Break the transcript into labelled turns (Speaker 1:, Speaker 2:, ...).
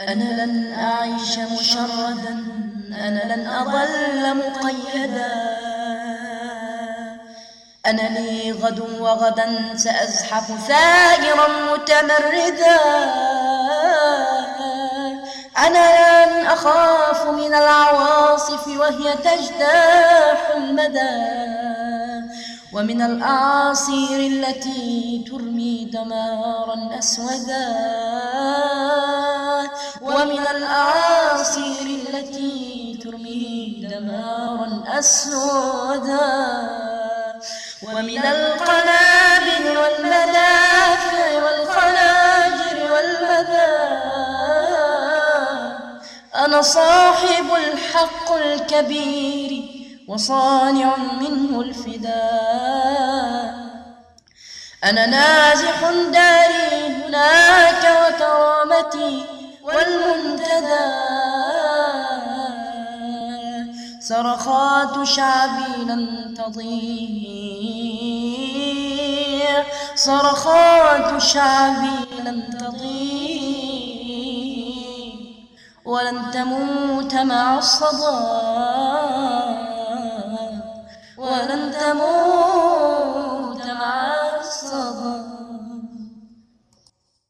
Speaker 1: أنا لن أعيش مشردا أنا لن أظل مقيدا. أنا لي غد وغدا سأزحف ثائرا متمردا. أنا لن أخاف من العواصف وهي تجتاح المدى. ومن الأعاصير التي ترمي دمارا أسودا. التي ترمي دمارا أسودا ومن القنابل والمدافع والخناجر والمدى أنا صاحب الحق الكبير وصانع منه الفداء أنا نازح داري هناك وكرامتي والمنتدى صرخات شعبي لن تضيع. صرخات شعبي لن تضيع. ولن تموت مع الصدى